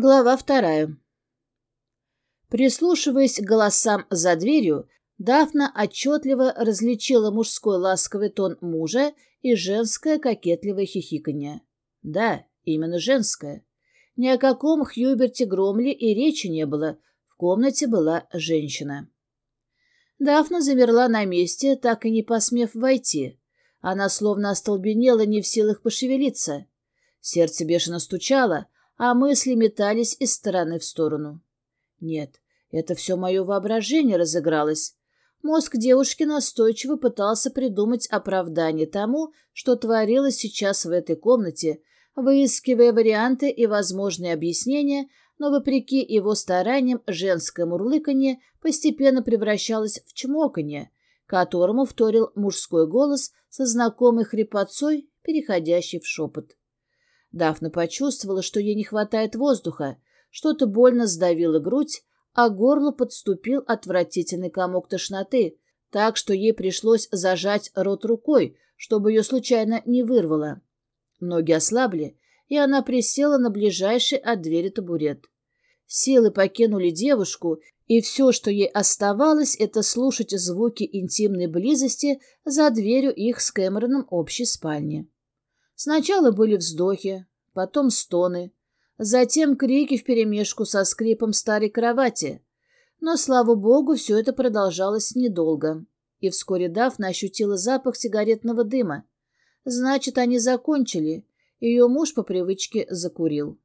Глава вторая. Прислушиваясь к голосам за дверью, Дафна отчетливо различила мужской ласковый тон мужа и женское кокетливое хихиканье. Да, именно женское. Ни о каком Хьюберте Громли и речи не было, в комнате была женщина. Дафна замерла на месте, так и не посмев войти. Она словно остолбенела, не в силах пошевелиться. Сердце бешено стучало, а мысли метались из стороны в сторону. Нет, это все мое воображение разыгралось. Мозг девушки настойчиво пытался придумать оправдание тому, что творилось сейчас в этой комнате, выискивая варианты и возможные объяснения, но, вопреки его стараниям, женское мурлыканье постепенно превращалось в чмоканье, которому вторил мужской голос со знакомой хрипотцой, переходящий в шепот. Дафна почувствовала, что ей не хватает воздуха, что-то больно сдавило грудь, а горло подступил отвратительный комок тошноты, так что ей пришлось зажать рот рукой, чтобы ее случайно не вырвало. Ноги ослабли, и она присела на ближайший от двери табурет. Силы покинули девушку, и все, что ей оставалось, это слушать звуки интимной близости за дверью их с Кэмероном общей спальни. Сначала были вздохи, потом стоны, затем крики вперемешку со скрипом старой кровати. Но, слава богу, все это продолжалось недолго. И вскоре Дафна ощутила запах сигаретного дыма. Значит, они закончили. Ее муж по привычке закурил.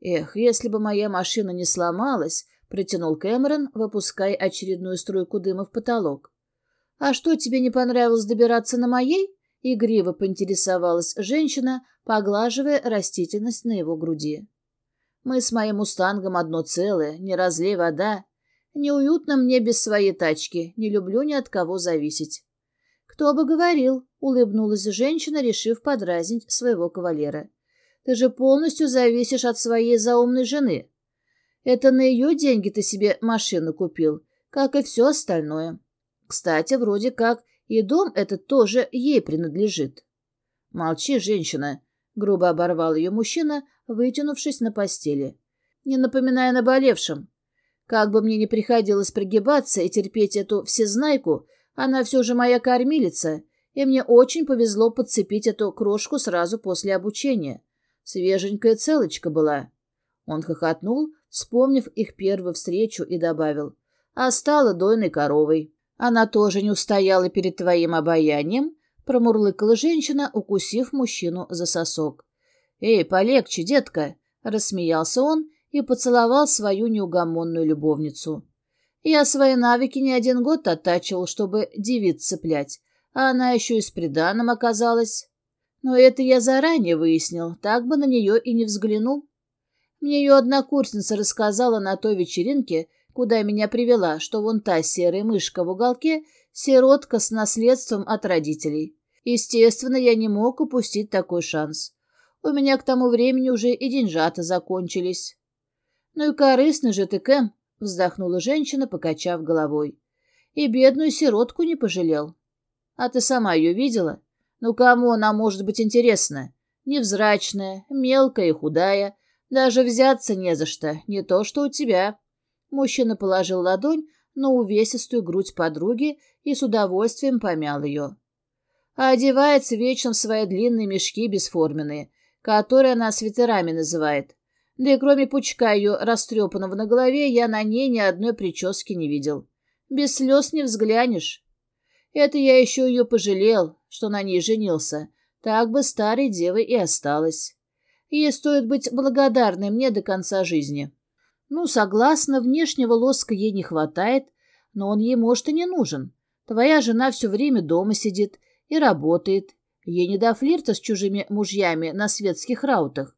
«Эх, если бы моя машина не сломалась», — протянул Кэмерон, выпуская очередную струйку дыма в потолок. «А что, тебе не понравилось добираться на моей?» Игриво поинтересовалась женщина, поглаживая растительность на его груди. «Мы с моим мустангом одно целое, не разлей вода. Неуютно мне без своей тачки, не люблю ни от кого зависеть». «Кто бы говорил», — улыбнулась женщина, решив подразнить своего кавалера. «Ты же полностью зависишь от своей заумной жены. Это на ее деньги ты себе машину купил, как и все остальное. Кстати, вроде как и дом этот тоже ей принадлежит. «Молчи, женщина», — грубо оборвал ее мужчина, вытянувшись на постели. «Не напоминая наболевшем. Как бы мне ни приходилось пригибаться и терпеть эту всезнайку, она все же моя кормилица, и мне очень повезло подцепить эту крошку сразу после обучения. Свеженькая целочка была». Он хохотнул, вспомнив их первую встречу, и добавил, «А стала дойной коровой». Она тоже не устояла перед твоим обаянием, промурлыкала женщина, укусив мужчину за сосок. «Эй, полегче, детка!» — рассмеялся он и поцеловал свою неугомонную любовницу. «Я свои навыки не один год оттачивал, чтобы девиц цеплять, а она еще и с приданым оказалась. Но это я заранее выяснил, так бы на нее и не взглянул. Мне ее однокурсница рассказала на той вечеринке, куда меня привела, что вон та серая мышка в уголке — сиротка с наследством от родителей. Естественно, я не мог упустить такой шанс. У меня к тому времени уже и деньжата закончились. — Ну и корыстный же ты, Кэм, — вздохнула женщина, покачав головой. — И бедную сиротку не пожалел. — А ты сама ее видела? Ну кому она может быть интересна? Невзрачная, мелкая и худая. Даже взяться не за что, не то что у тебя. Мужчина положил ладонь на увесистую грудь подруги и с удовольствием помял ее. А одевается вечно в свои длинные мешки бесформенные, которые она свитерами называет. Да и кроме пучка ее растрепанного на голове, я на ней ни одной прически не видел. Без слез не взглянешь. Это я еще ее пожалел, что на ней женился. Так бы старой девой и осталась. Ей стоит быть благодарной мне до конца жизни. Ну, согласна, внешнего лоска ей не хватает, но он ей, может, и не нужен. Твоя жена все время дома сидит и работает. Ей не до флирта с чужими мужьями на светских раутах.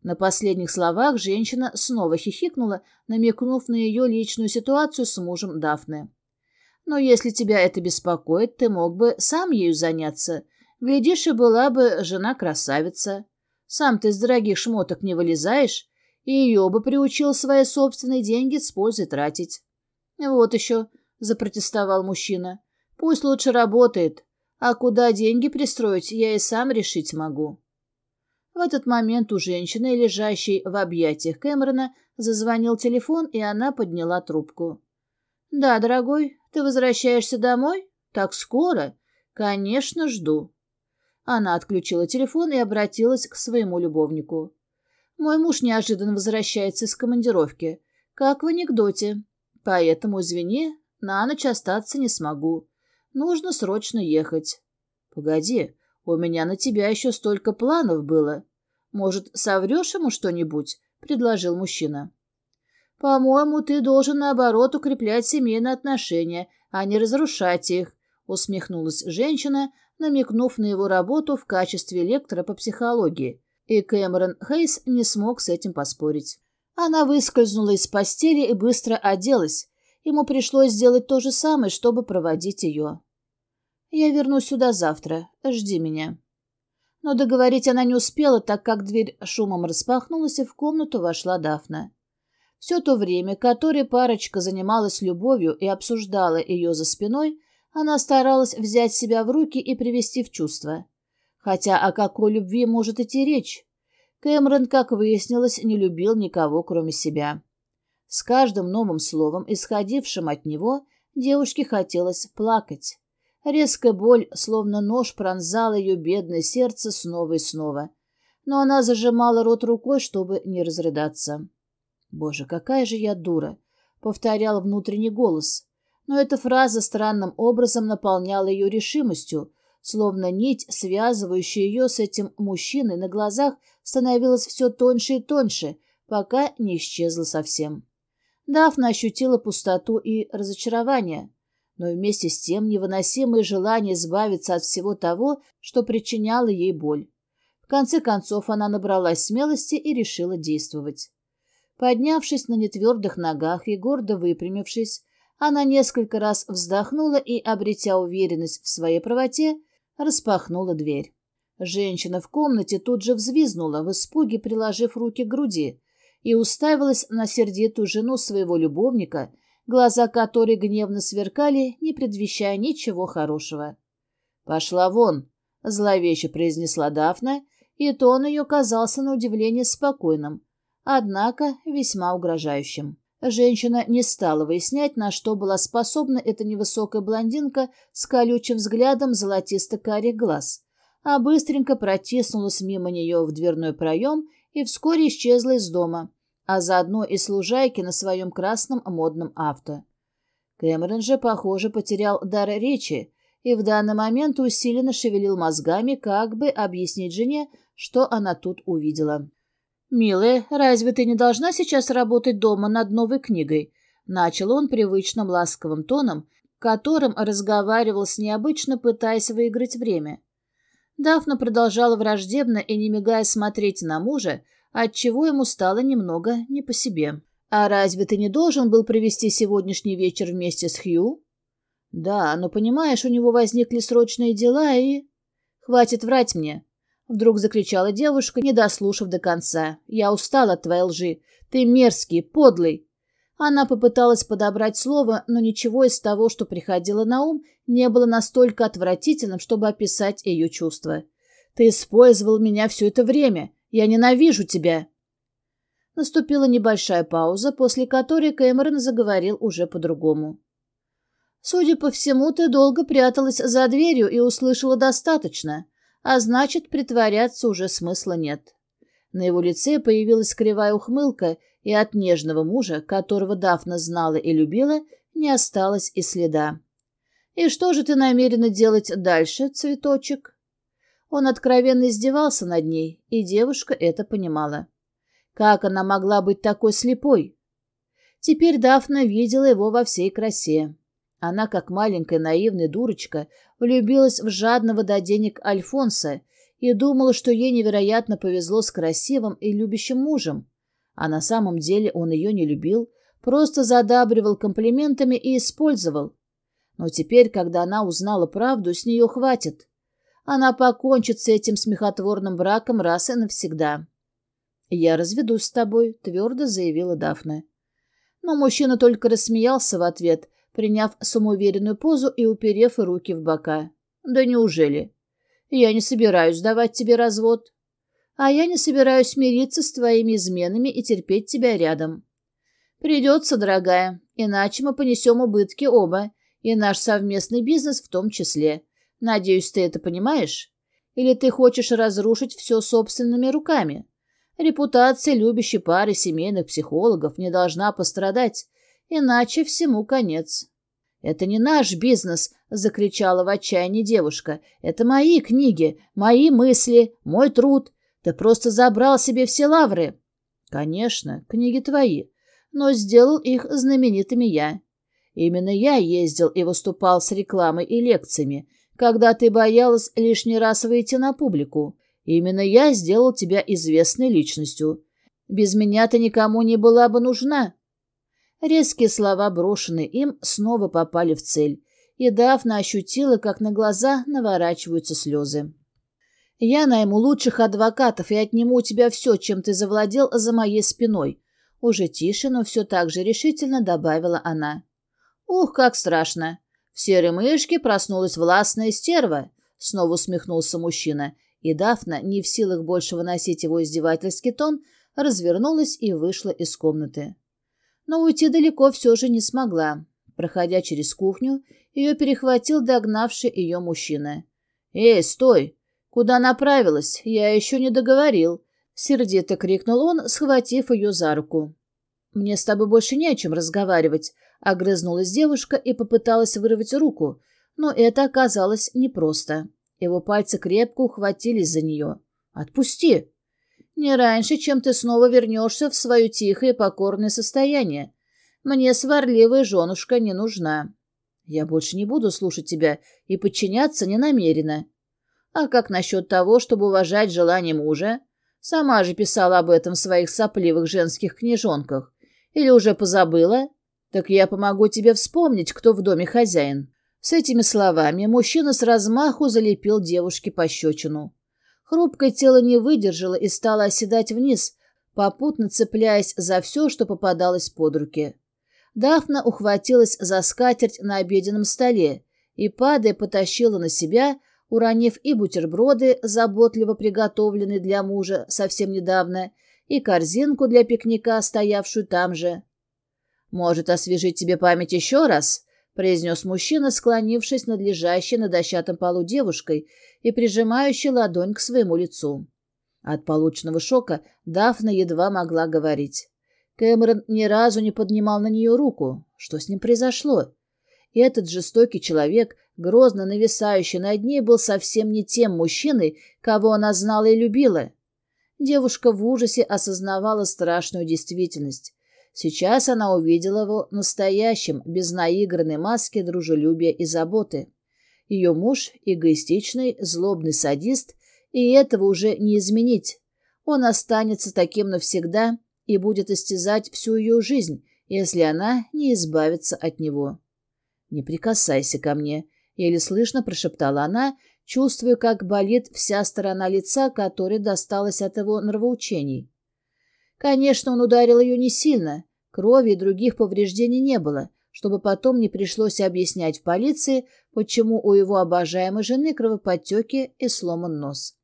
На последних словах женщина снова хихикнула, намекнув на ее личную ситуацию с мужем Дафны. «Но если тебя это беспокоит, ты мог бы сам ею заняться. Глядишь, и была бы жена красавица. Сам ты из дорогих шмоток не вылезаешь, и ее бы приучил свои собственные деньги с пользой тратить. «Вот еще», — запротестовал мужчина, — «пусть лучше работает, а куда деньги пристроить, я и сам решить могу». В этот момент у женщины, лежащей в объятиях Кэмерона, зазвонил телефон, и она подняла трубку. «Да, дорогой, ты возвращаешься домой? Так скоро? Конечно, жду». Она отключила телефон и обратилась к своему любовнику. «Мой муж неожиданно возвращается из командировки, как в анекдоте. Поэтому, извини, на ночь остаться не смогу. Нужно срочно ехать». «Погоди, у меня на тебя еще столько планов было. Может, соврешь ему что-нибудь?» — предложил мужчина. «По-моему, ты должен, наоборот, укреплять семейные отношения, а не разрушать их», — усмехнулась женщина, намекнув на его работу в качестве лектора по психологии, и Кэмерон Хейс не смог с этим поспорить. Она выскользнула из постели и быстро оделась. Ему пришлось сделать то же самое, чтобы проводить ее. «Я вернусь сюда завтра. Жди меня». Но договорить она не успела, так как дверь шумом распахнулась, и в комнату вошла Дафна. Все то время, которое парочка занималась любовью и обсуждала ее за спиной, она старалась взять себя в руки и привести в чувство. Хотя о какой любви может идти речь? Кэмерон, как выяснилось, не любил никого, кроме себя. С каждым новым словом, исходившим от него, девушке хотелось плакать. Резкая боль, словно нож, пронзала ее бедное сердце снова и снова. Но она зажимала рот рукой, чтобы не разрыдаться. «Боже, какая же я дура!» — повторял внутренний голос. Но эта фраза странным образом наполняла ее решимостью, словно нить, связывающая ее с этим мужчиной на глазах, становилась все тоньше и тоньше, пока не исчезла совсем. Дафна ощутила пустоту и разочарование но вместе с тем невыносимое желание избавиться от всего того, что причиняло ей боль. В конце концов она набралась смелости и решила действовать. Поднявшись на нетвердых ногах и гордо выпрямившись, она несколько раз вздохнула и, обретя уверенность в своей правоте, распахнула дверь. Женщина в комнате тут же взвизнула, в испуге приложив руки к груди, и уставилась на сердитую жену своего любовника, глаза которой гневно сверкали, не предвещая ничего хорошего. «Пошла вон!» — зловеще произнесла Дафна, и тон ее казался на удивление спокойным, однако весьма угрожающим. Женщина не стала выяснять, на что была способна эта невысокая блондинка с колючим взглядом золотисто-карих глаз, а быстренько протиснулась мимо нее в дверной проем и вскоре исчезла из дома, а заодно и служайки на своем красном модном авто. Кэмерон же, похоже, потерял дар речи и в данный момент усиленно шевелил мозгами, как бы объяснить жене, что она тут увидела. «Милая, разве ты не должна сейчас работать дома над новой книгой?» Начал он привычным ласковым тоном, которым разговаривал с необычно, пытаясь выиграть время. Дафна продолжала враждебно и не мигая смотреть на мужа, отчего ему стало немного не по себе. «А разве ты не должен был провести сегодняшний вечер вместе с Хью?» «Да, но, понимаешь, у него возникли срочные дела и...» «Хватит врать мне!» Вдруг закричала девушка, не дослушав до конца. «Я устала от твоей лжи. Ты мерзкий, подлый!» Она попыталась подобрать слово, но ничего из того, что приходило на ум, не было настолько отвратительным, чтобы описать ее чувства. «Ты использовал меня все это время. Я ненавижу тебя!» Наступила небольшая пауза, после которой Кэмерон заговорил уже по-другому. «Судя по всему, ты долго пряталась за дверью и услышала достаточно, а значит, притворяться уже смысла нет». На его лице появилась кривая ухмылка, и от нежного мужа, которого Дафна знала и любила, не осталось и следа. «И что же ты намерена делать дальше, цветочек?» Он откровенно издевался над ней, и девушка это понимала. Как она могла быть такой слепой? Теперь Дафна видела его во всей красе. Она, как маленькая наивная дурочка, влюбилась в жадного до денег Альфонса и думала, что ей невероятно повезло с красивым и любящим мужем. А на самом деле он ее не любил, просто задабривал комплиментами и использовал. Но теперь, когда она узнала правду, с нее хватит. Она покончит с этим смехотворным браком раз и навсегда. «Я разведусь с тобой», — твердо заявила Дафна. Но мужчина только рассмеялся в ответ, приняв самоуверенную позу и уперев руки в бока. «Да неужели? Я не собираюсь давать тебе развод». А я не собираюсь мириться с твоими изменами и терпеть тебя рядом. Придется, дорогая, иначе мы понесем убытки оба, и наш совместный бизнес в том числе. Надеюсь, ты это понимаешь? Или ты хочешь разрушить все собственными руками? Репутация любящей пары семейных психологов не должна пострадать, иначе всему конец. «Это не наш бизнес!» — закричала в отчаянии девушка. «Это мои книги, мои мысли, мой труд. Ты просто забрал себе все лавры». «Конечно, книги твои, но сделал их знаменитыми я. Именно я ездил и выступал с рекламой и лекциями, когда ты боялась лишний раз выйти на публику. Именно я сделал тебя известной личностью. Без меня ты никому не была бы нужна. Резкие слова, брошенные им, снова попали в цель, и Дафна ощутила, как на глаза наворачиваются слезы. «Я найму лучших адвокатов и отниму у тебя все, чем ты завладел за моей спиной», уже тише, но все так же решительно добавила она. «Ух, как страшно! В серой мышке проснулась властная стерва!» Снова усмехнулся мужчина, и Дафна, не в силах больше выносить его издевательский тон, развернулась и вышла из комнаты но уйти далеко все же не смогла. Проходя через кухню, ее перехватил догнавший ее мужчина. «Эй, стой! Куда направилась? Я еще не договорил!» Сердито крикнул он, схватив ее за руку. «Мне с тобой больше не о чем разговаривать», — огрызнулась девушка и попыталась вырвать руку, но это оказалось непросто. Его пальцы крепко ухватились за нее. «Отпусти!» Не раньше, чем ты снова вернешься в свое тихое покорное состояние. Мне сварливая женушка не нужна. Я больше не буду слушать тебя и подчиняться не намерена. А как насчет того, чтобы уважать желание мужа? Сама же писала об этом в своих сопливых женских книжонках. Или уже позабыла? Так я помогу тебе вспомнить, кто в доме хозяин. С этими словами мужчина с размаху залепил девушке пощечину. Хрупкое тело не выдержало и стало оседать вниз, попутно цепляясь за все, что попадалось под руки. Дафна ухватилась за скатерть на обеденном столе и, падая, потащила на себя, уронив и бутерброды, заботливо приготовленные для мужа совсем недавно, и корзинку для пикника, стоявшую там же. «Может, освежить тебе память еще раз?» — произнес мужчина, склонившись над лежащей на дощатом полу девушкой и прижимающей ладонь к своему лицу. От полученного шока Дафна едва могла говорить. Кэмерон ни разу не поднимал на нее руку. Что с ним произошло? И этот жестокий человек, грозно нависающий над ней, был совсем не тем мужчиной, кого она знала и любила. Девушка в ужасе осознавала страшную действительность. Сейчас она увидела его настоящим, без наигранной маски дружелюбия и заботы. Ее муж – эгоистичный, злобный садист, и этого уже не изменить. Он останется таким навсегда и будет истязать всю ее жизнь, если она не избавится от него. «Не прикасайся ко мне», — еле слышно прошептала она, чувствуя, как болит вся сторона лица, которая досталась от его нравоучений. Конечно, он ударил ее не сильно, крови и других повреждений не было, чтобы потом не пришлось объяснять в полиции, почему у его обожаемой жены кровоподтеки и сломан нос.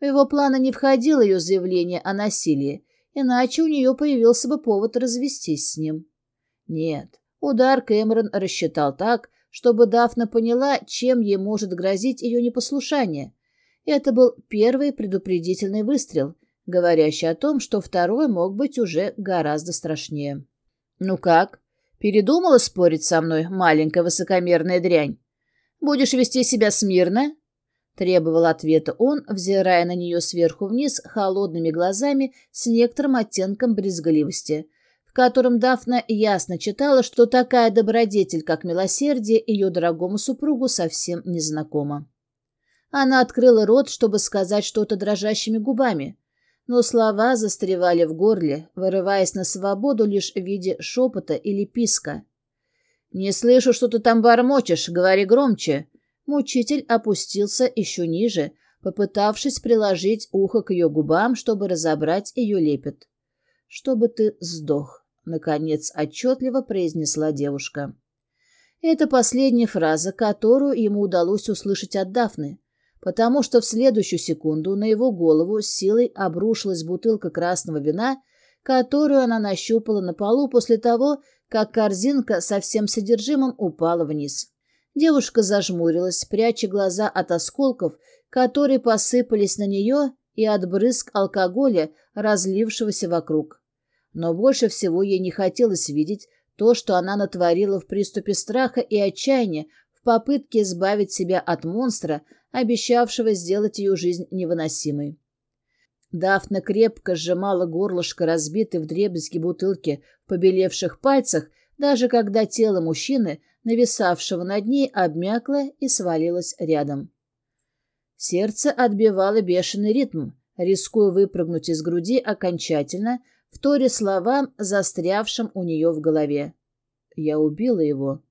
В его планы не входило ее заявление о насилии, иначе у нее появился бы повод развестись с ним. Нет, удар Кэмерон рассчитал так, чтобы Дафна поняла, чем ей может грозить ее непослушание. Это был первый предупредительный выстрел — говорящий о том, что второй мог быть уже гораздо страшнее. «Ну как? Передумала спорить со мной, маленькая высокомерная дрянь? Будешь вести себя смирно?» Требовал ответа он, взирая на нее сверху вниз холодными глазами с некоторым оттенком брезгливости, в котором Дафна ясно читала, что такая добродетель, как милосердие, ее дорогому супругу совсем незнакома. Она открыла рот, чтобы сказать что-то дрожащими губами, но слова застревали в горле, вырываясь на свободу лишь в виде шепота или писка. «Не слышу, что ты там бормочешь, говори громче!» Мучитель опустился еще ниже, попытавшись приложить ухо к ее губам, чтобы разобрать ее лепет. «Чтобы ты сдох», — наконец отчетливо произнесла девушка. Это последняя фраза, которую ему удалось услышать от Дафны. Потому что в следующую секунду на его голову силой обрушилась бутылка красного вина, которую она нащупала на полу после того, как корзинка со всем содержимым упала вниз. Девушка зажмурилась, пряча глаза от осколков, которые посыпались на нее и от брызг алкоголя, разлившегося вокруг. Но больше всего ей не хотелось видеть то, что она натворила в приступе страха и отчаяния попытке избавить себя от монстра, обещавшего сделать ее жизнь невыносимой. Дафна крепко сжимала горлышко разбитой вдребезги бутылки в побелевших пальцах, даже когда тело мужчины, нависавшего над ней, обмякло и свалилось рядом. Сердце отбивало бешеный ритм, рискуя выпрыгнуть из груди окончательно, вторя словам, застрявшим у нее в голове. Я убила его.